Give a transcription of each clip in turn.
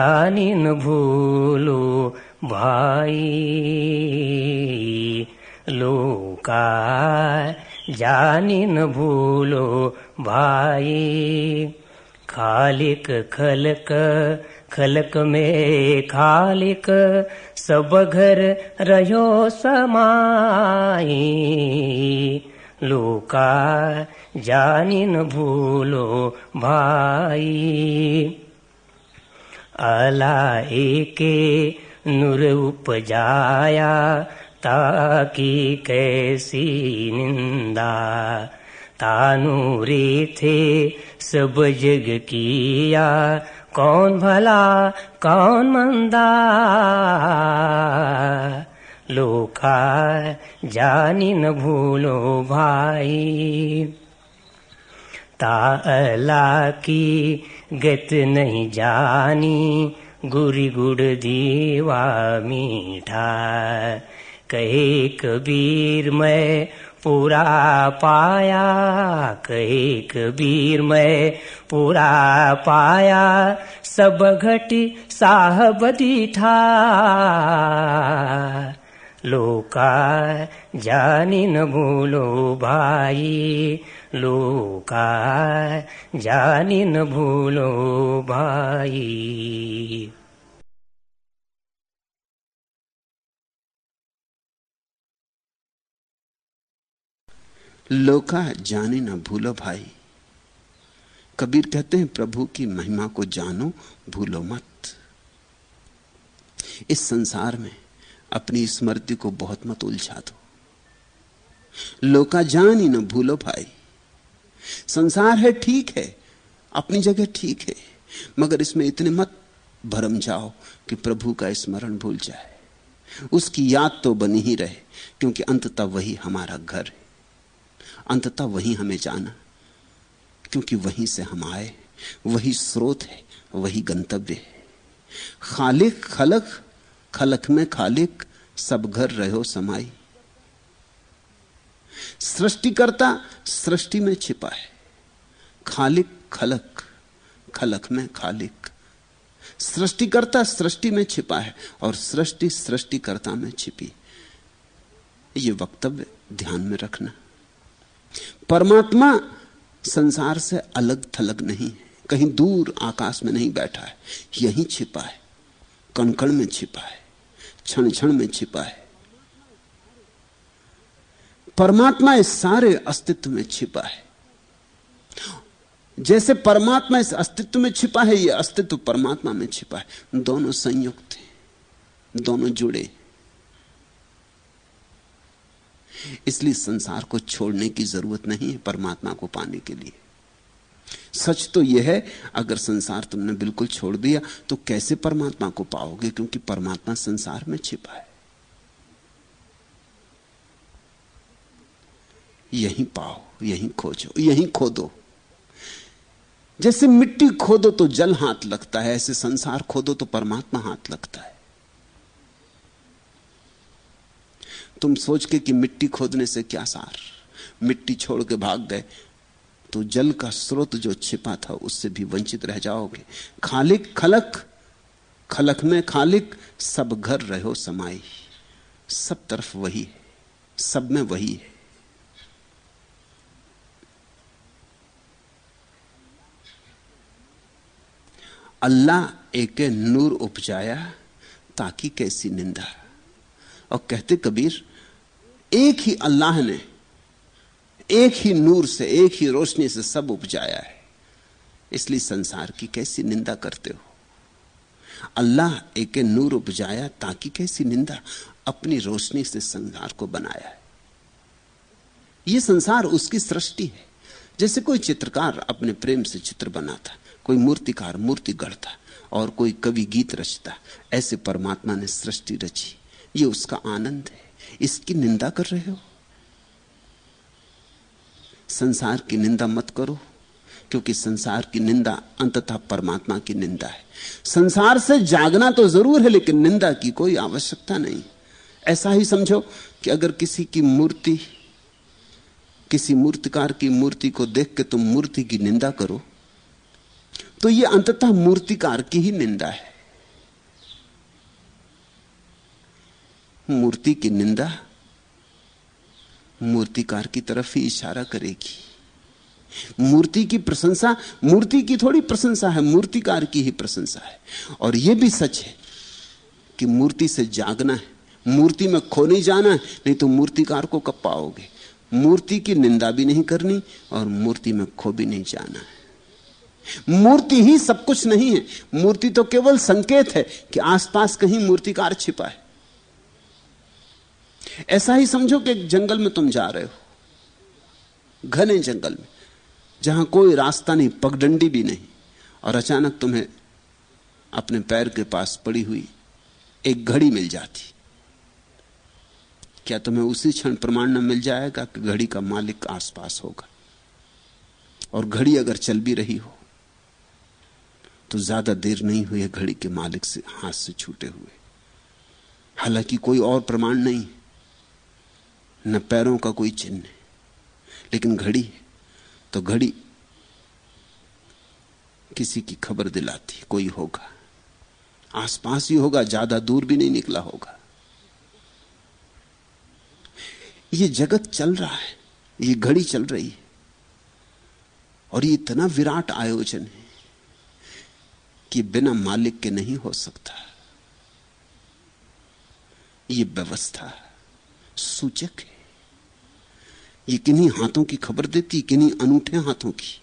जानी भूलो भाई। लोका जानी भूलो भाई। खालिक खलक खलक में खालिक, सब घर रहो समाई। लोका जानी भूलो भाई। अला एके नूर उपजाया, ताकि कैसी निंदा। तानूरे थे सब जग किया, कौन भला, कौन मंदा। लोका जानी न भूलो भाई। ताला की गत नहीं जानी, गुरी गुड़ दीवा मीठा कहे कबीर मैं पूरा पाया, कहे कबीर मैं पूरा पाया, सब घटी साहब दीठा। लोका जानी न भूलो भाई। लोका जानी न भूलो भाई। लोका जाने न भूलो भाई। कबीर कहते हैं, प्रभु की महिमा को जानो, भूलो मत। इस संसार में अपनी स्मृति को बहुत मत उलझा दो। लोका जान ही ना भूलो भाई। संसार है ठीक है, अपनी जगह ठीक है, मगर इसमें इतने मत भरम जाओ कि प्रभु का स्मरण भूल जाए। उसकी याद तो बनी ही रहे, क्योंकि अंततः वही हमारा घर है। अंततः वही हमें जाना, क्योंकि वहीं से हम आए, वही स्रोत है, वही गंतव्य है। खालिक खलक खलक में खालिक, सब घर रहो समाई। सृष्टिकर्ता सृष्टि में छिपा है। खालिक खलक खलक में खालिक। सृष्टिकर्ता सृष्टि में छिपा है और सृष्टि सृष्टिकर्ता में छिपी। ये वक्तव्य ध्यान में रखना। परमात्मा संसार से अलग थलग नहीं है। कहीं दूर आकाश में नहीं बैठा है। यहीं छिपा है। कणकण में छिपा है। क्षण क्षण में छिपा है। परमात्मा इस सारे अस्तित्व में छिपा है। जैसे परमात्मा इस अस्तित्व में छिपा है यह अस्तित्व परमात्मा में छिपा है। दोनों संयुक्त हैं, दोनों जुड़े इसलिए संसार को छोड़ने की ज़रूरत नहीं है परमात्मा को पाने के लिए। सच तो यह है, अगर संसार तुमने बिल्कुल छोड़ दिया तो कैसे परमात्मा को पाओगे? क्योंकि परमात्मा संसार में छिपा है। यहीं पाओ, यहीं खोजो, यहीं खोदो। जैसे मिट्टी खोदो तो जल हाथ लगता है, ऐसे संसार खोदो तो परमात्मा हाथ लगता है। तुम सोच के कि मिट्टी खोदने से क्या सार? मिट्टी छोड़ के भाग गए तो जल का स्रोत जो छिपा था, उससे भी वंचित रह जाओगे। खालिक खलक खलक में खालिक, सब घर रहो समाई। सब तरफ़ वही है, सब में वही है। अल्लाह एक नूर उपजाया ताकि कैसी निंदा। और कहते कबीर, एक ही अल्लाह ने एक ही नूर से, एक ही रोशनी से सब उपजाया है। इसलिए संसार की कैसी निंदा करते हो? अल्लाह एक नूर उपजाया ताकि कैसी निंदा? अपनी रोशनी से संसार को बनाया है। यह संसार उसकी सृष्टि है। जैसे कोई चित्रकार अपने प्रेम से चित्र बनाता, कोई मूर्तिकार मूर्ति गढ़ता, और कोई कवि गीत रचता, ऐसे परमात्मा ने सृष्टि रची। ये उसका आनंद है। इसकी निंदा कर रहे हो? संसार की निंदा मत करो, क्योंकि संसार की निंदा अंततः परमात्मा की निंदा है। संसार से जागना तो ज़रूर है, लेकिन निंदा की कोई आवश्यकता नहीं। ऐसा ही समझो कि अगर किसी की मूर्ति, किसी मूर्तिकार की मूर्ति को देख के तुम मूर्ति की निंदा करो तो यह अंततः मूर्तिकार की ही निंदा है। मूर्ति की निंदा मूर्तिकार की तरफ़ ही इशारा करेगी। मूर्ति की प्रशंसा, मूर्ति की थोड़ी प्रशंसा है, मूर्तिकार की ही प्रशंसा है। और यह भी सच है कि मूर्ति से जागना है। मूर्ति में खो नहीं जाना है, नहीं तो मूर्तिकार को कब पाओगे? मूर्ति की निंदा भी नहीं करनी और मूर्ति में खो भी नहीं जाना है। मूर्ति ही सब कुछ नहीं है। मूर्ति तो केवल संकेत है कि आसपास कहीं मूर्तिकार छिपा है। ऐसा ही समझो कि जंगल में तुम जा रहे हो। घने जंगल में, जहाँ कोई रास्ता नहीं, पगडंडी भी नहीं, और अचानक तुम्हें अपने पैर के पास पड़ी हुई एक घड़ी मिल जाती। क्या तुम्हें उसी क्षण प्रमाण न मिल जाएगा कि घड़ी का मालिक आसपास होगा? और घड़ी अगर चल भी रही हो तो ज़्यादा देर नहीं हुई है घड़ी के मालिक से हाथ से छूटे हुए। हालाँकि कोई और प्रमाण नहीं न पैरों का कोई चिन्ह लेकिन घड़ी तो घड़ी किसी की खबर दिलाती कोई होगा। आसपास ही होगा, ज़्यादा दूर भी नहीं निकला होगा। ये जगत चल रहा है, ये घड़ी चल रही है, और ये इतना विराट आयोजन है कि बिना मालिक के नहीं हो सकता। ये व्यवस्था सूचक है। ये किन्हीं हाथों की खबर देती, किन्हीं अनूठे हाथों की।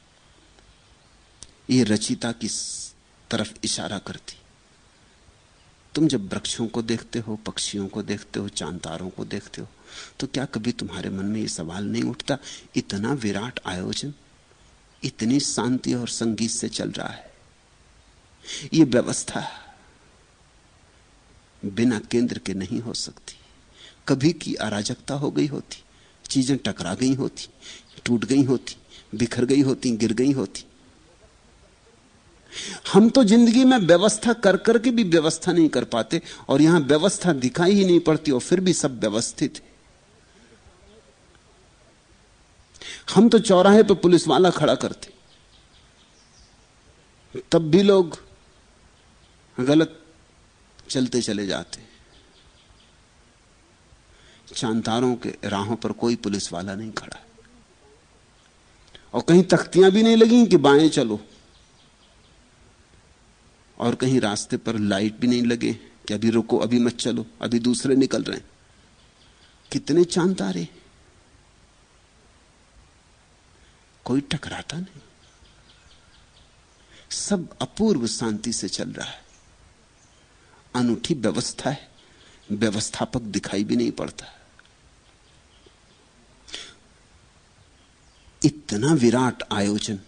ये रचिता की तरफ़ इशारा करती। तुम जब वृक्षों को देखते हो, पक्षियों को देखते हो, चांतारों को देखते हो तो क्या कभी तुम्हारे मन में यह सवाल नहीं उठता, इतना विराट आयोजन, इतनी शांति और संगीत से चल रहा है। यह व्यवस्था बिना केंद्र के नहीं हो सकती। कभी की अराजकता हो गई होती, चीज़ें टकरा गई होती, टूट गई होती, बिखर गई होती, गिर गई होती। हम तो ज़िंदगी में व्यवस्था कर करके भी व्यवस्था नहीं कर पाते और यहाँ व्यवस्था दिखाई ही नहीं पड़ती और फिर भी सब व्यवस्थित है। हम तो चौराहे पर पुलिस वाला खड़ा करते। तब भी लोग गलत चलते चले जाते। चांतारों के राहों पर कोई पुलिस वाला नहीं खड़ा। और कहीं तख्तियाँ भी नहीं लगी कि बाएँ चलो। और कहीं रास्ते पर लाइट भी नहीं लगे कि अभी रुको, अभी मत चलो, अभी दूसरे निकल रहे हैं। कितने चाँद तारे कोई टकराता नहीं। सब अपूर्व शांति से चल रहा है। अनूठी व्यवस्था है। व्यवस्थापक दिखाई भी नहीं पड़ता। इतना विराट आयोजन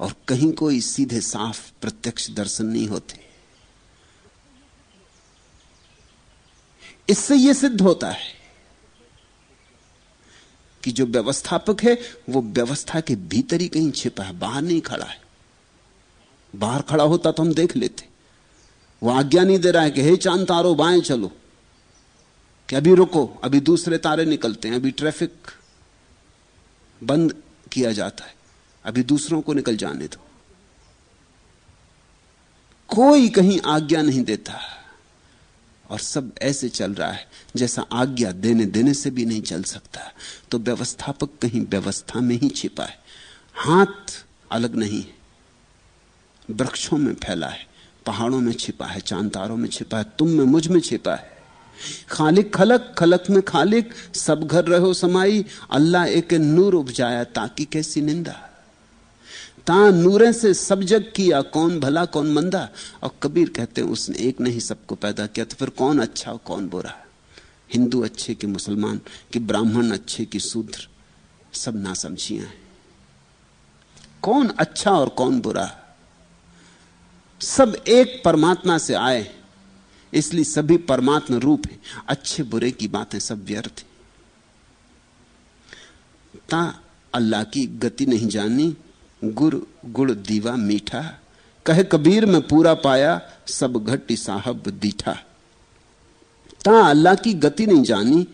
और कहीं कोई सीधे साफ़ प्रत्यक्ष दर्शन नहीं होते। इससे यह सिद्ध होता है कि जो व्यवस्थापक है, वो व्यवस्था के भीतर ही कहीं छिपा है, बाहर नहीं खड़ा है। बाहर खड़ा होता तो हम देख लेते। वो आज्ञा नहीं दे रहा है कि, हे चाँद तारो, बाएँ चलो। कि अभी रुको? अभी दूसरे तारे निकलते हैं, अभी ट्रैफ़िक बंद किया जाता है। अभी दूसरों को निकल जाने दो। कोई कहीं आज्ञा नहीं देता। और सब ऐसे चल रहा है, जैसा आज्ञा देने देने से भी नहीं चल सकता। तो व्यवस्थापक कहीं व्यवस्था में ही छिपा है। हाथ अलग नहीं है। वृक्षों में फैला है, पहाड़ों में छिपा है, चांतारों में छिपा है, तुम में, मुझमें छिपा है। खालिक खलक खलक में खालिक, सब घर रहो समाई। अल्लाह एक नूर उपजाया ताकि कैसी निंदा? ता नूरे से सब जग किया, कौन भला, कौन मंदा? और कबीर कहते हैं, उसने एक नहीं सबको पैदा किया तो फिर कौन अच्छा और कौन बुरा? हिंदू अच्छे कि मुसलमान, कि ब्राह्मण अच्छे कि शूद्र? सब ना समझिया है। कौन अच्छा और कौन बुरा? सब एक परमात्मा से आए। इसलिए सभी परमात्म रूप है। अच्छे बुरे की बातें सब व्यर्थ ता अल्लाह की गति नहीं जानी, गुर, गुड़, दीवा मीठा, कहे कबीर में पूरा पाया, सब घटी साहब दीठा। ता अल्लाह की गति नहीं जानी,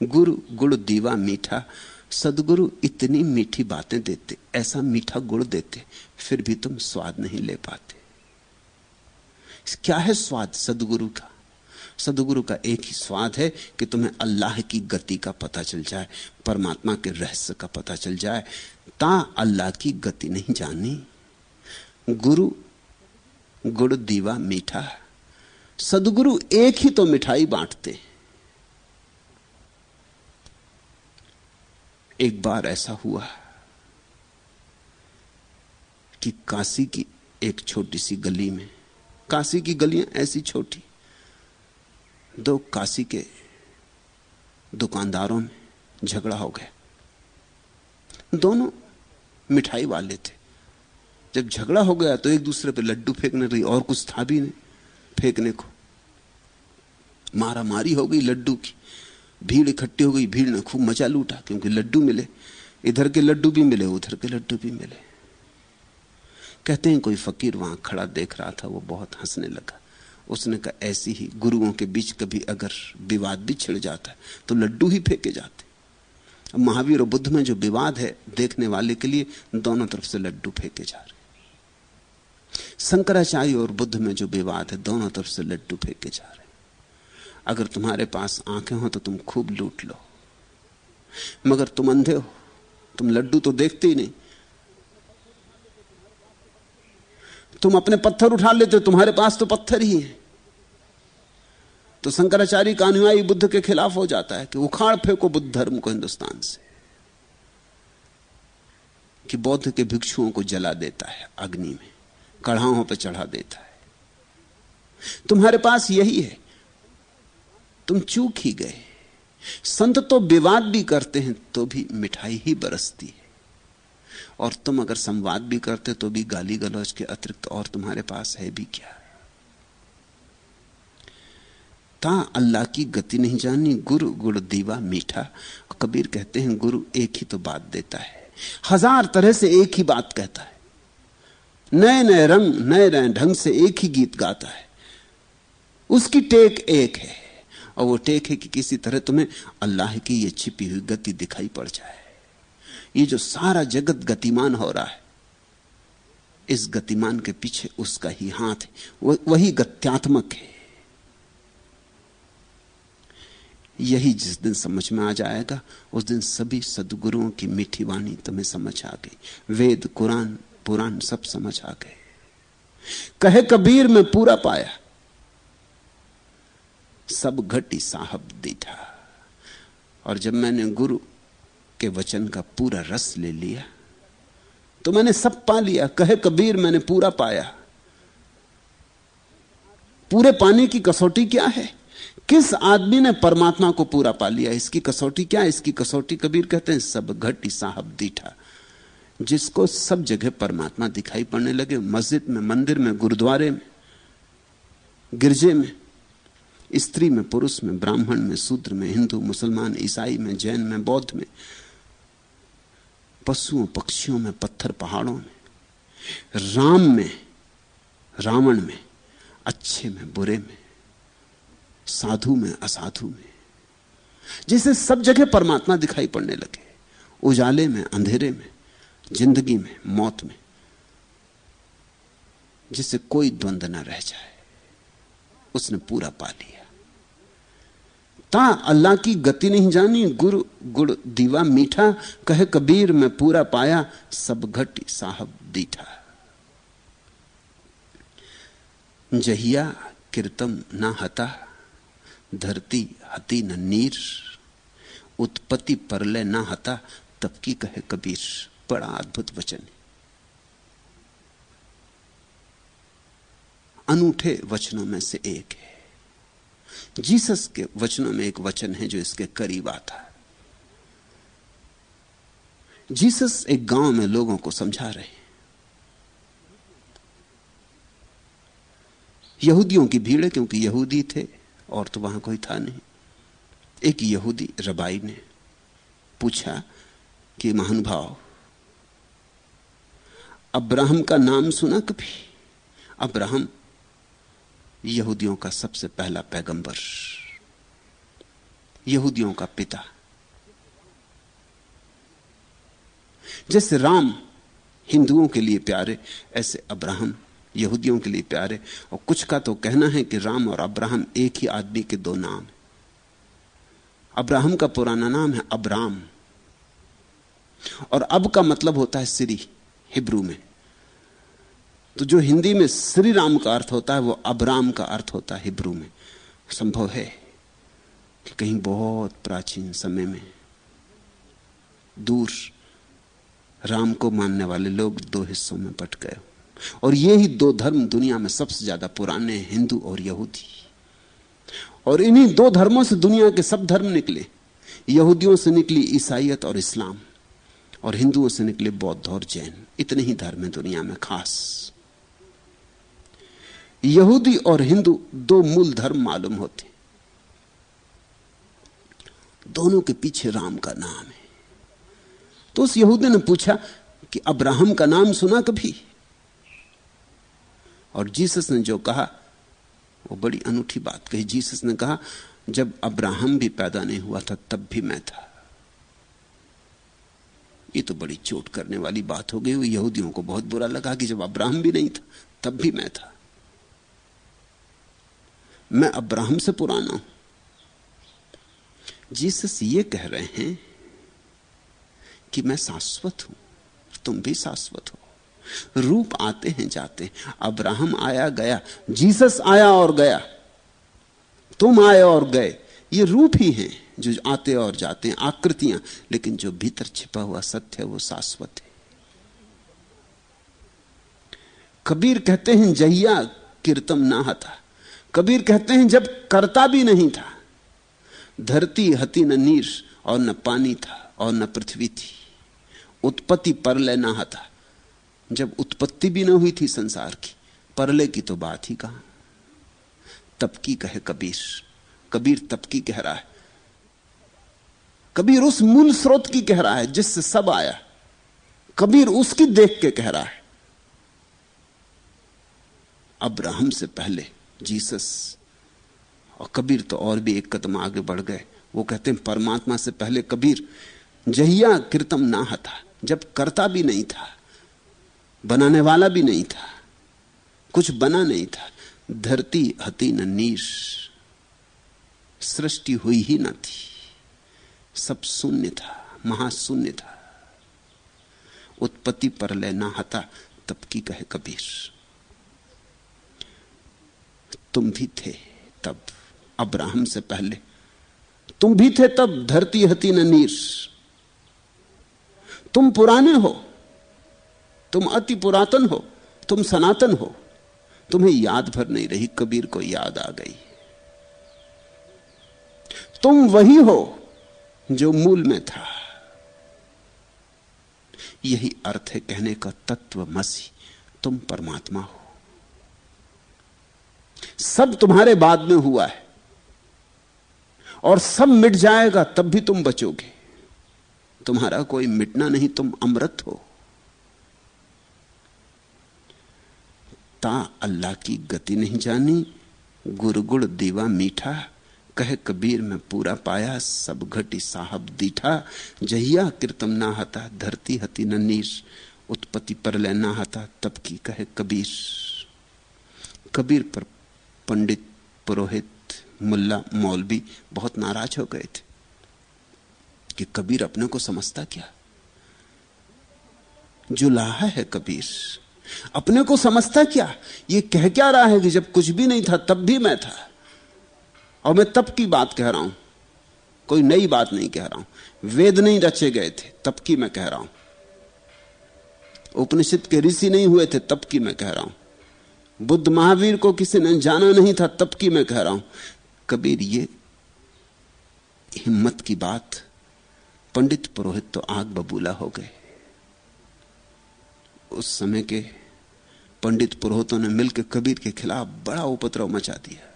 गुर, गुड़, दीवा मीठा, सदगुरु इतनी मीठी बातें देते, ऐसा मीठा गुड़ देते, फिर भी तुम स्वाद नहीं ले पाते। क्या है स्वाद? सदगुरु का। सदगुरु का एक ही स्वाद है कि तुम्हें अल्लाह की गति का पता चल जाए, परमात्मा के रहस्य का पता चल जाए। ता अल्लाह की गति नहीं जानी। गुरु, गुड़ दीवा मीठा सदगुरु एक ही तो मिठाई बांटते। एक बार ऐसा हुआ कि काशी की एक छोटी सी गली में काशी की गलियाँ ऐसी छोटी। दो काशी के दुकानदारों में झगड़ा हो गया। दोनों मिठाई वाले थे। जब झगड़ा हो गया तो एक दूसरे पे लड्डू फेंकने रही और कुछ था भी नहीं फेंकने को। मारा मारी हो गई लड्डू की। भीड़ इकट्ठी हो गई, भीड़ ने खूब मचा लूटा क्योंकि लड्डू मिले। इधर के लड्डू भी मिले, उधर के लड्डू भी मिले। कहते हैं, कोई फकीर वहाँ खड़ा देख रहा था, वो बहुत हंसने लगा। उसने कहा, ऐसी ही गुरुओं के बीच कभी अगर विवाद भी छिड़ जाता है तो लड्डू ही फेंके जाते। महावीर और बुद्ध में जो विवाद है, देखने वाले के लिए दोनों तरफ़ से लड्डू फेंके जा रहे शंकराचार्य और बुद्ध में जो विवाद है, दोनों तरफ़ से लड्डू फेंके जा रहे अगर तुम्हारे पास आँखें हो तो तुम खूब लूट लो। मगर तुम अंधे हो, तुम लड्डू तो देखते ही नहीं। तुम अपने पत्थर उठा लेते हो, तुम्हारे पास तो पत्थर ही है। तो शंकराचार्य का अनुयायी बुद्ध के खिलाफ हो जाता है कि उखाड़ फेंको बुद्ध धर्म को हिंदुस्तान से। कि बौद्ध के भिक्षुओं को जला देता है अग्नि में कढ़ाओं पर चढ़ा देता है। तुम्हारे पास यही है। तुम चूक ही गए। संत तो विवाद भी करते हैं तो भी मिठाई ही बरसती है। और तुम अगर संवाद भी करते तो भी गाली गलौज के अतिरिक्त और तुम्हारे पास है भी क्या? ता अल्लाह की गति नहीं जानी, गुरु गुड़ दीवा मीठा। कबीर कहते हैं, गुरु एक ही तो बात देता है। हज़ार तरह से एक ही बात कहता है। नए नए रंग, नए नए ढंग से एक ही गीत गाता है। उसकी टेक एक है, और वो टेक है कि किसी तरह तुम्हें अल्लाह की ये छिपी हुई गति दिखाई पड़ जाए। ये जो सारा जगत गतिमान हो रहा है, इस गतिमान के पीछे उसका ही हाथ है वही गत्यात्मक है। यही जिस दिन समझ में आ जाएगा, उस दिन सभी सदगुरुओं की मीठी वाणी तुम्हें समझ आ गई। वेद, कुरान, पुराण सब समझ आ गए। कहे कबीर, में पूरा पाया। सब घटी साहब दीठा। और जब मैंने गुरु के वचन का पूरा रस ले लिया। तो मैंने सब पा लिया। कहे कबीर, मैंने पूरा पाया। पूरे पाने की कसौटी क्या है? किस आदमी ने परमात्मा को पूरा पा लिया? इसकी कसौटी क्या? है इसकी कसौटी कबीर कहते हैं, सब घटी साहब दीठा। जिसको सब जगह परमात्मा दिखाई पड़ने लगे, मस्जिद में, मंदिर में, गुरुद्वारे में, गिरजे में, स्त्री में, पुरुष में, ब्राह्मण में, शूद्र में, हिंदू, मुसलमान, ईसाई में, जैन में, बौद्ध में पशुओं, पक्षियों में, पत्थर पहाड़ों में, राम में, रावण में, अच्छे में, बुरे में, साधु में, असाधु में, जिसे सब जगह परमात्मा दिखाई पड़ने लगे। उजाले में, अंधेरे में, ज़िंदगी में, मौत में जिसे कोई द्वंद्व न रह जाए, उसने पूरा पा लिया। ता अल्लाह की गति नहीं जानी, गुरु, गुड़ दीवा मीठा, कहे कबीर, में पूरा पाया, सब घटी साहब दीठा। जहिया कीर्तम न हता, धरती हती न नीर, उत्पत्ति परले ना हता, तब की कहे कबीर, बड़ा अद्भुत वचन अनूठे वचनों में से एक है। जीसस के वचनों में एक वचन है जो इसके करीब आता है। जीसस एक गाँव में लोगों को समझा रहे हैं। यहूदियों की भीड़ है क्योंकि यहूदी थे और तो वहाँ कोई था नहीं। एक यहूदी रबाई ने पूछा कि महानुभाव अब्राहम का नाम सुना कभी? अब्राहम यहूदियों का सबसे पहला पैगंबर, यहूदियों का पिता। जैसे राम हिंदुओं के लिए प्यारे, ऐसे अब्राहम यहूदियों के लिए प्यारे। और कुछ का तो कहना है कि राम और अब्राहम एक ही आदमी के दो नाम अब्राहम का पुराना नाम है अब्राम। और अब का मतलब होता है श्री हिब्रू में। तो जो हिंदी में श्री राम का अर्थ होता है, वो अब्राम का अर्थ होता है हिब्रू में। संभव है कि कहीं बहुत प्राचीन समय में दूर राम को मानने वाले लोग दो हिस्सों में बट गए और ये ही दो धर्म दुनिया में सबसे ज़्यादा पुराने हिंदू और यहूदी। और इन्हीं दो धर्मों से दुनिया के सब धर्म निकले। यहूदियों से निकली ईसाइत और इस्लाम, और हिंदुओं से निकले बौद्ध और जैन। इतने ही धर्म है दुनिया में खास। यहूदी और हिंदू दो मूल धर्म मालूम होते दोनों के पीछे राम का नाम है। तो उस यहूदी ने पूछा कि अब्राहम का नाम सुना कभी? और जीसस ने जो कहा, वो बड़ी अनूठी बात कही। जीसस ने कहा, जब अब्राहम भी पैदा नहीं हुआ था, तब भी मैं था। ये तो बड़ी चोट करने वाली बात हो गई। यहूदियों को बहुत बुरा लगा कि जब अब्राहम भी नहीं था, तब भी मैं था। मैं अब्राहम से पुराना हूँ। जीसस ये कह रहे हैं कि मैं शाश्वत हूँ, तुम भी शाश्वत हो। रूप आते हैं, जाते हैं। अब्राहम आया, गया, जीसस आया और गया, तुम आए और गए। ये रूप ही हैं जो आते और जाते हैं, आकृतियाँ। लेकिन जो भीतर छिपा हुआ सत्य है, वो शाश्वत है। कबीर कहते हैं, जहिया कीर्तम ना था कबीर कहते हैं, जब करता भी नहीं था, धरती हती न नीर और न पानी था और न पृथ्वी थी, उत्पत्ति परलय ना था। जब उत्पत्ति भी न हुई थी संसार की परले की तो बात ही कहा। तब की कहे कबीर कबीर तब की कह रहा है। कबीर उस मूल स्रोत की कह रहा है जिससे सब आया। कबीर उसकी देख के कह रहा है। अब्राहम से पहले जीसस और कबीर तो और भी एक कदम आगे बढ़ गए। वो कहते हैं, परमात्मा से पहले कबीर जहिया कृतम ना था जब करता भी नहीं था, बनाने वाला भी नहीं था, कुछ बना नहीं था, धरती हती न नीर, सृष्टि हुई ही ना थी, सब शून्य था, महाशून्य था, उत्पत्ति पर लेना हता, तब की कहे कबीर। तुम भी थे तब, अब्राहम से पहले। तुम भी थे तब, धरती हती न नीर। तुम पुराने हो, तुम अति पुरातन हो, तुम सनातन हो। तुम्हें याद भर नहीं रही, कबीर को याद आ गई। तुम वही हो जो मूल में था। यही अर्थ है कहने का तत्व मसी तुम परमात्मा हो। सब तुम्हारे बाद में हुआ है। और सब मिट जाएगा, तब भी तुम बचोगे। तुम्हारा कोई मिटना नहीं, तुम अमृत हो। ता अल्लाह की गति नहीं जानी गुरगुड़ दीवा मीठा, कहे कबीर, में पूरा पाया, सब घटी साहब दीठा। जहिया कीर्तम ना हता, धरती हती न नीर। उत्पत्ति पर लेना हता, तब की कहे कबीर। कबीर पर पंडित, पुरोहित, मुल्ला, मौलवी बहुत नाराज़ हो गए थे कि कबीर अपने को समझता क्या? जो लाहा है कबीर, अपने को समझता क्या? ये कह क्या रहा है कि जब कुछ भी नहीं था, तब भी मैं था। और मैं तब की बात कह रहा हूँ, कोई नई बात नहीं कह रहा हूँ। वेद नहीं रचे गए थे, तब की मैं कह रहा हूँ। उपनिषद के ऋषि नहीं हुए थे, तब की मैं कह रहा हूँ। बुद्ध महावीर को किसी ने जाना नहीं था, तब की मैं कह रहा हूँ, कबीर, ये हिम्मत की बात, पंडित पुरोहित तो आग बबूला हो गए। उस समय के पंडित पुरोहितों ने मिलकर कबीर के खिलाफ बड़ा उपद्रव मचा दिया।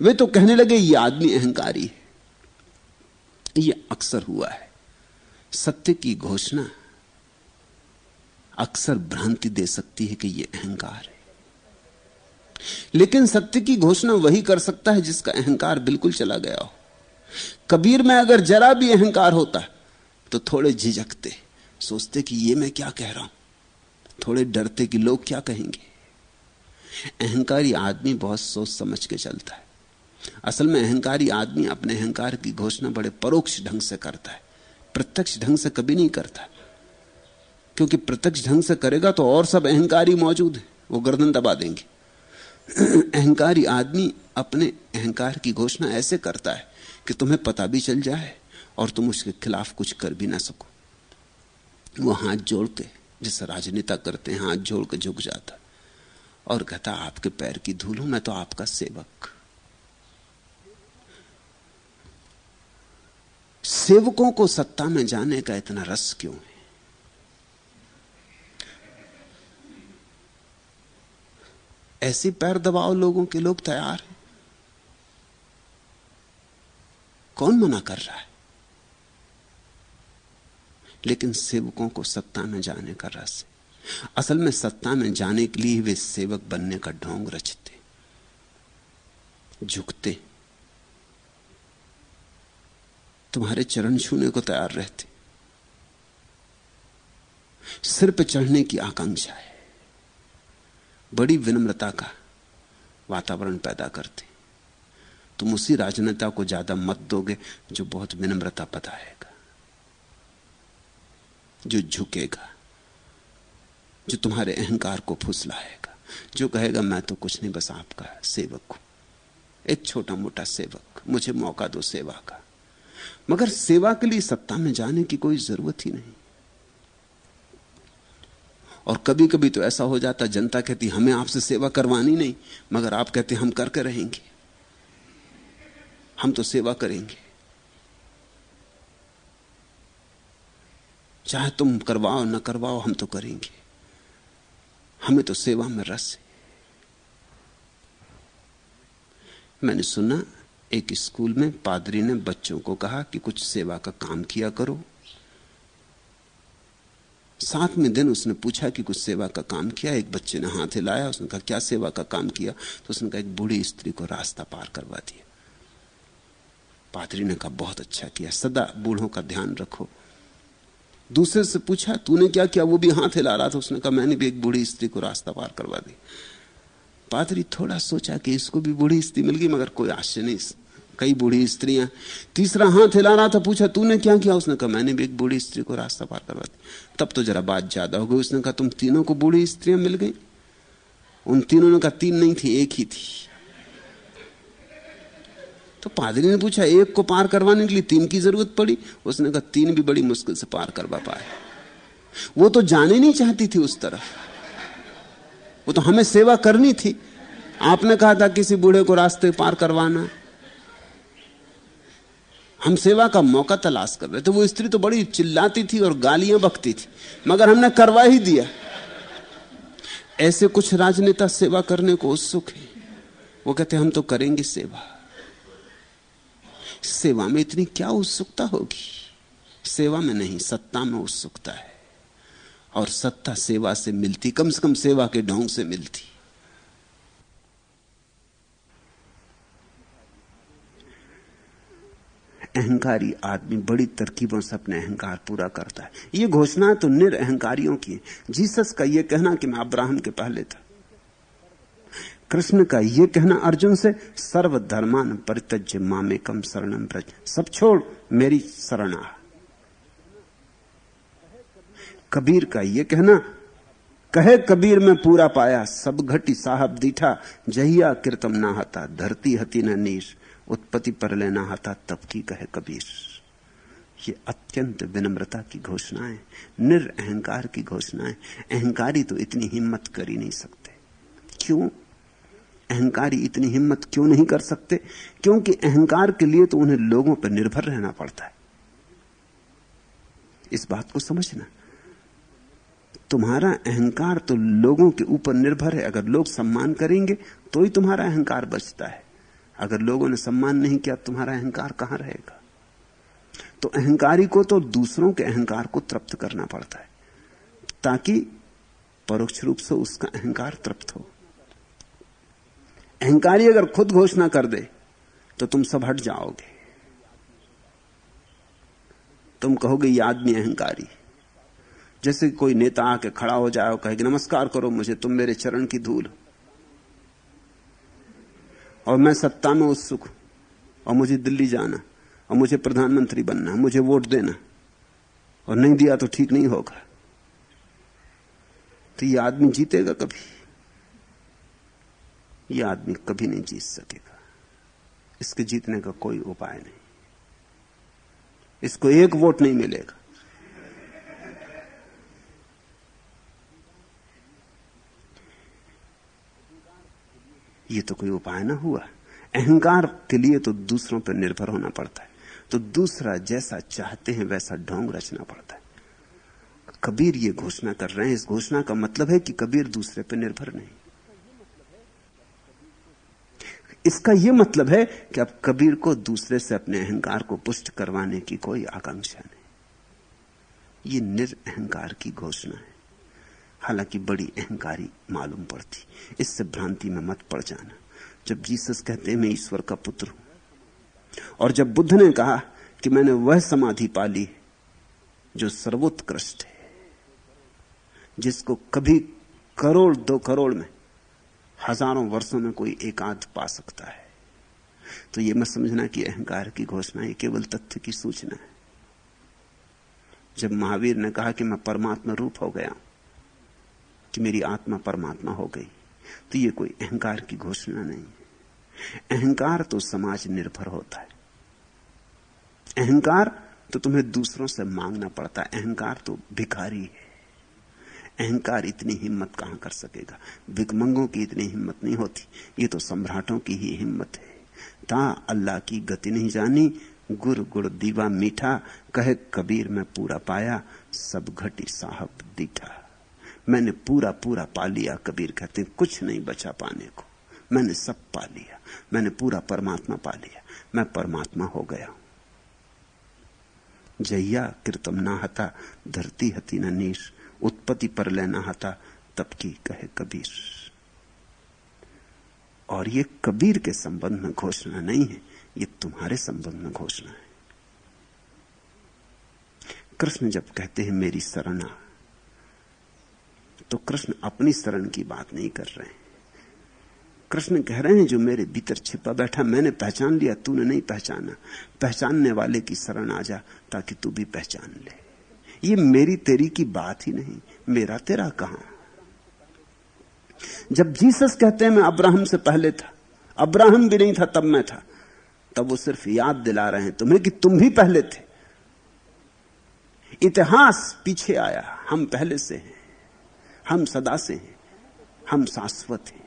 वे तो कहने लगे, ये आदमी अहंकारी है। ये अक्सर हुआ है। सत्य की घोषणा अक्सर भ्रांति दे सकती है कि यह अहंकार है। लेकिन सत्य की घोषणा वही कर सकता है जिसका अहंकार बिल्कुल चला गया हो। कबीर में अगर जरा भी अहंकार होता तो थोड़े झिझकते, सोचते कि ये मैं क्या कह रहा हूँ। थोड़े डरते कि लोग क्या कहेंगे। अहंकारी आदमी बहुत सोच समझ के चलता है। असल में अहंकारी आदमी अपने अहंकार की घोषणा बड़े परोक्ष ढंग से करता है। प्रत्यक्ष ढंग से कभी नहीं करता। क्योंकि प्रत्यक्ष ढंग से करेगा तो और सब अहंकारी मौजूद है। वो गर्दन दबा देंगे। अहंकारी आदमी अपने अहंकार की घोषणा ऐसे करता है कि तुम्हें पता भी चल जाए और तुम उसके खिलाफ कुछ कर भी ना सको। वो हाथ जोड़ के, जैसे राजनेता करते हैं, हाथ जोड़ के झुक जाता। और कहता, आपके पैर की धूल हूँ, मैं तो आपका सेवक। सेवकों को सत्ता में जाने का इतना रस क्यों है? ऐसी पैर दबाओ लोगों के लोग तैयार हैं। कौन मना कर रहा है? लेकिन सेवकों को सत्ता में जाने का रस है। असल में सत्ता में जाने के लिए वे सेवक बनने का ढोंग रचते, झुकते। तुम्हारे चरण छूने को तैयार रहते। सिर पे चढ़ने की आकांक्षा है। बड़ी विनम्रता का वातावरण पैदा करते। तुम उसी राजनेता को ज़्यादा मत दोगे जो बहुत विनम्रता बताएगा, जो झुकेगा, जो तुम्हारे अहंकार को फुसलाएगा, जो कहेगा, मैं तो कुछ नहीं, बस आपका सेवक हूँ। एक छोटा मोटा सेवक, मुझे मौका दो सेवा का। मगर सेवा के लिए सत्ता में जाने की कोई ज़रूरत ही नहीं। और कभी कभी तो ऐसा हो जाता, जनता कहती, हमें आपसे सेवा करवानी नहीं। मगर आप कहते, हम करके रहेंगे। हम तो सेवा करेंगे। चाहे तुम करवाओ, ना करवाओ, हम तो करेंगे। हमें तो सेवा में रस है। मैंने सुना, एक स्कूल में पादरी ने बच्चों को कहा कि कुछ सेवा का काम किया करो। सातवें दिन उसने पूछा कि कुछ सेवा का काम किया? एक बच्चे ने हाथ हिलाया, उसने कहा, क्या सेवा का काम किया? तो उसने कहा, एक बूढ़ी स्त्री को रास्ता पार करवा दिया। पादरी ने कहा, बहुत अच्छा किया, सदा बूढ़ों का ध्यान रखो। दूसरे से पूछा, तूने क्या किया? वो भी हाथ हिला रहा था। उसने कहा, मैंने भी एक बूढ़ी स्त्री को रास्ता पार करवा दी। पादरी थोड़ा सोचा कि इसको भी बूढ़ी स्त्री मिल गई, मगर कोई आश्चर्य नहीं कई बूढ़ी स्त्रियाँ। तीसरा हाथ हिला रहा था, पूछा, तूने क्या किया? उसने कहा, मैंने भी एक बूढ़ी स्त्री को रास्ता पार करवा दिया। तब तो जरा बात ज़्यादा हो गई। उसने कहा, तुम तीनों को बूढ़ी स्त्रियाँ मिल गई? उन तीनों ने कहा, तीन नहीं थी, एक ही थी। तो पादरी ने पूछा, एक को पार करवाने के लिए तीन की ज़रूरत पड़ी? उसने कहा, तीन भी बड़ी मुश्किल से पार करवा पाए। वो तो जाने नहीं चाहती थी उस तरफ़। वो तो हमें सेवा करनी थी। आपने कहा था किसी बूढ़े को रास्ते पार करवाना। हम सेवा का मौका तलाश कर रहे थे। वो स्त्री तो बड़ी चिल्लाती थी और गालियाँ बकती थी। मगर हमने करवा ही दिया। ऐसे कुछ राजनेता सेवा करने को उत्सुक है। वो कहते हम तो करेंगे सेवा। सेवा में इतनी क्या उत्सुकता होगी? सेवा में नहीं, सत्ता में उत्सुकता है। और सत्ता सेवा से मिलती, कम से कम सेवा के ढोंग से मिलती। अहंकारी आदमी बड़ी तरकीबों से अपने अहंकार पूरा करता है। ये घोषणा तो निर अहंकारियों की जीसस का यह कहना कि मैं अब्राहम के पहले था। कृष्ण का यह कहना अर्जुन से, सर्वधर्मान परित्यज्य मामे कम शरणम ब्रज सब छोड़, मेरी शरण कबीर का यह कहना, कहे कबीर, में पूरा पाया, सब घटी साहब दीठा, जहिया कृतम ना हता धरती हती न उत्पत्ति पर लेना हता तब की कहे कबीर। ये अत्यंत विनम्रता की घोषणाएँ निर अहंकार की घोषणाएँ अहंकारी तो इतनी हिम्मत कर ही नहीं सकते। क्यों? अहंकारी इतनी हिम्मत क्यों नहीं कर सकते? क्योंकि अहंकार के लिए तो उन्हें लोगों पर निर्भर रहना पड़ता है। इस बात को समझना। तुम्हारा अहंकार तो लोगों के ऊपर निर्भर है। अगर लोग सम्मान करेंगे तो ही तुम्हारा अहंकार बचता है। अगर लोगों ने सम्मान नहीं किया, तुम्हारा अहंकार कहाँ रहेगा? तो अहंकारी को तो दूसरों के अहंकार को तृप्त करना पड़ता है, ताकि परोक्ष रूप से उसका अहंकार तृप्त हो। अहंकारी अगर खुद घोषणा कर दे तो तुम सब हट जाओगे। तुम कहोगे, ये आदमी अहंकारी। जैसे कोई नेता आके खड़ा हो जाए और कहेगी नमस्कार करो, मुझे, तुम मेरे चरण की धूल और मैं सत्ता में उत्सुक हूँ और मुझे दिल्ली जाना, और मुझे प्रधानमंत्री बनना, मुझे वोट देना, और नहीं दिया तो ठीक नहीं होगा। तो ये आदमी जीतेगा कभी? ये आदमी कभी नहीं जीत सकेगा। इसके जीतने का कोई उपाय नहीं। इसको एक वोट नहीं मिलेगा। ये तो कोई उपाय ना हुआ। अहंकार के लिए तो दूसरों पर निर्भर होना पड़ता है। तो दूसरा जैसा चाहते हैं वैसा ढोंग रचना पड़ता है। कबीर ये घोषणा कर रहे हैं। इस घोषणा का मतलब है कि कबीर दूसरे पर निर्भर नहीं। इसका यह मतलब है कि अब कबीर को दूसरे से अपने अहंकार को पुष्ट करवाने की कोई आकांक्षा नहीं। ये निरअहकार की घोषणा है। हालाँकि बड़ी अहंकारी मालूम पड़ती। इससे भ्रांति में मत पड़ जाना। जब जीसस कहते हैं, मैं ईश्वर का पुत्र हूँ। और जब बुद्ध ने कहा कि मैंने वह समाधि पाली जो सर्वोत्कृष्ट है, जिसको कभी करोड़ दो करोड़ में, हज़ारों वर्षों में कोई एकांत पा सकता है तो यह मत समझना कि अहंकार की घोषणा ये केवल तथ्य की सूचना है। जब महावीर ने कहा कि मैं परमात्मा रूप हो गया कि मेरी आत्मा परमात्मा हो गई। तो ये कोई अहंकार की घोषणा नहीं। है अहंकार तो समाज निर्भर होता है। अहंकार तो तुम्हें दूसरों से मांगना पड़ता है। अहंकार तो भिखारी है। अहंकार इतनी हिम्मत कहाँ कर सकेगा? भिकमंगों की इतनी हिम्मत नहीं होती। ये तो सम्राटों की ही हिम्मत है। ता अल्लाह की गति नहीं जानी। गुर गुड़ दीवा मीठा। कहे कबीर में पूरा पाया। सब घटी साहब दीठा। मैंने पूरा पूरा पा लिया कबीर कहते हैं, कुछ नहीं बचा पाने को। मैंने सब पा लिया। मैंने पूरा परमात्मा पा लिया। मैं परमात्मा हो गया हूँ। जैया कृतम ना हता, धरती हती न नीर, उत्पत्ति पर लेना हता, तब की कहे कबीर। और ये कबीर के संबंध में घोषणा नहीं है, ये तुम्हारे संबंध में घोषणा है। कृष्ण जब कहते हैं, मेरी शरणा तो कृष्ण अपनी शरण की बात नहीं कर रहे हैं। कृष्ण कह रहे हैं, जो मेरे भीतर छिपा बैठा, मैंने पहचान लिया, तूने नहीं पहचाना। पहचानने वाले की शरण आ जा, ताकि तू भी पहचान ले। ये मेरी तेरी की बात ही नहीं, मेरा तेरा कहाँ? जब जीसस कहते हैं, मैं अब्राहम से पहले था, अब्राहम भी नहीं था, तब मैं था। तब वो सिर्फ़ याद दिला रहे हैं तुम्हें कि तुम भी पहले थे। इतिहास पीछे आया, हम पहले से हैं। हम सदा से हैं, हम शाश्वत हैं।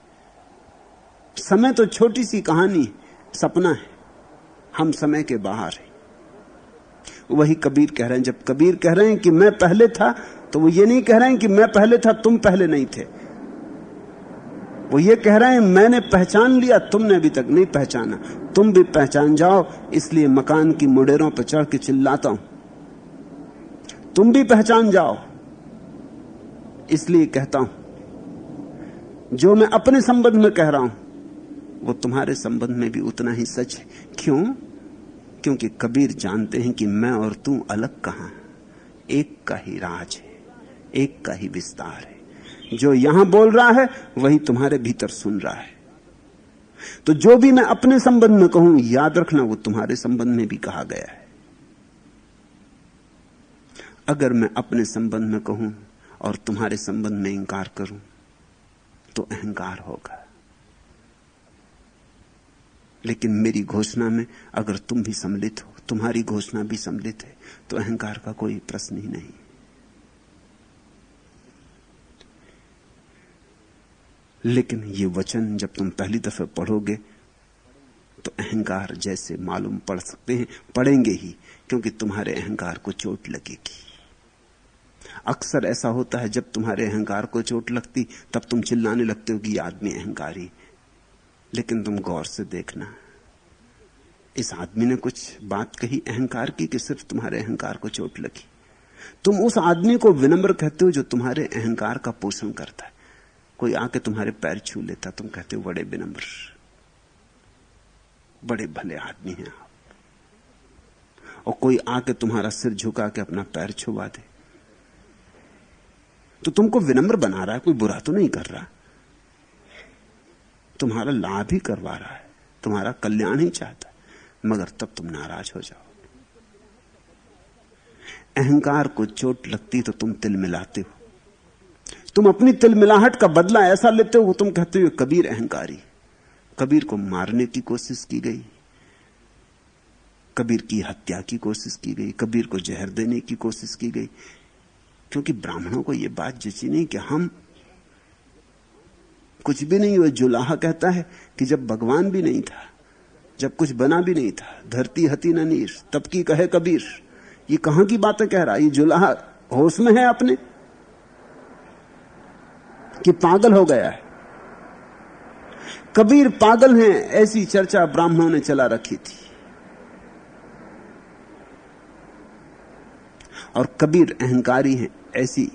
समय तो छोटी सी कहानी, सपना है, हम समय के बाहर हैं। वही कबीर कह रहे हैं, जब कबीर कह रहे हैं कि मैं पहले था तो वो ये नहीं कह रहे हैं कि मैं पहले था, तुम पहले नहीं थे। वो ये कह रहे हैं, मैंने पहचान लिया, तुमने अभी तक नहीं पहचाना। तुम भी पहचान जाओ, इसलिए मकान की मुडेरों पर चढ़ के चिल्लाता हूँ। तुम भी पहचान जाओ। इसलिए कहता हूँ, जो मैं अपने संबंध में कह रहा हूँ, वो तुम्हारे संबंध में भी उतना ही सच है। क्यों? क्योंकि कबीर जानते हैं कि मैं और तू अलग कहाँ एक का ही राज है, एक का ही विस्तार है। जो यहाँ बोल रहा है, वही तुम्हारे भीतर सुन रहा है। तो जो भी मैं अपने संबंध में कहूँ, याद रखना, वो तुम्हारे संबंध में भी कहा गया है। अगर मैं अपने संबंध में कहूँ और तुम्हारे संबंध में इंकार करूँ तो अहंकार होगा। लेकिन मेरी घोषणा में अगर तुम भी सम्मिलित हो, तुम्हारी घोषणा भी सम्मिलित है तो अहंकार का कोई प्रश्न ही नहीं। लेकिन ये वचन जब तुम पहली दफे पढ़ोगे तो अहंकार जैसे मालूम पड़ सकते हैं, पढ़ेंगे ही, क्योंकि तुम्हारे अहंकार को चोट लगेगी। अक्सर ऐसा होता है, जब तुम्हारे अहंकार को चोट लगती, तब तुम चिल्लाने लगते हो कि आदमी अहंकारी लेकिन तुम गौर से देखना, इस आदमी ने कुछ बात कही, अहंकार की कि सिर्फ़ तुम्हारे अहंकार को चोट लगी। तुम उस आदमी को विनम्र कहते हो जो तुम्हारे अहंकार का पोषण करता है। कोई आके तुम्हारे पैर छू लेता, तुम कहते हो, बड़े विनम्र, बड़े भले आदमी हैं आप। और कोई आके तुम्हारा सिर झुका के अपना पैर छुवा दे। तो तुमको विनम्र बना रहा है, कोई बुरा तो नहीं कर रहा। तुम्हारा लाभ ही करवा रहा है, तुम्हारा कल्याण ही चाहता है, मगर तब तुम नाराज़ हो जाओ। अहंकार को चोट लगती तो तुम तिल मिलाते हो। तुम अपनी तिल मिलाहट का बदला ऐसा लेते हो, तुम कहते हो कबीर अहंकारी, कबीर को मारने की कोशिश की गई, कबीर की हत्या की कोशिश की गई, कबीर को जहर देने की कोशिश की गई क्योंकि ब्राह्मणों को यह बात जची नहीं कि हम कुछ भी नहीं हुआ जुलाहा कहता है कि जब भगवान भी नहीं था, जब कुछ बना भी नहीं था, धरती हती न नीर, तब की कहे कबीर। ये कहाँ की बातें कह रहा है? ये जुलाहा होश में है अपने? कि पागल हो गया है। कबीर पागल हैं, ऐसी चर्चा ब्राह्मणों ने चला रखी थी। और कबीर अहंकारी हैं। ऐसी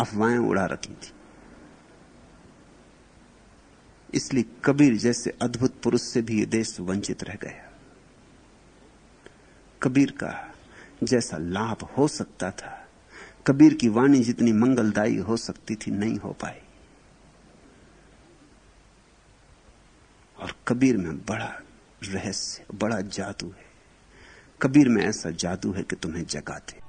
अफवाहें उड़ा रखी थी। इसलिए कबीर जैसे अद्भुत पुरुष से भी यह देश वंचित रह गया। कबीर का जैसा लाभ हो सकता था, कबीर की वाणी जितनी मंगलदायी हो सकती थी, नहीं हो पाई। और कबीर में बड़ा रहस्य, बड़ा जादू है। कबीर में ऐसा जादू है कि तुम्हें जगाते।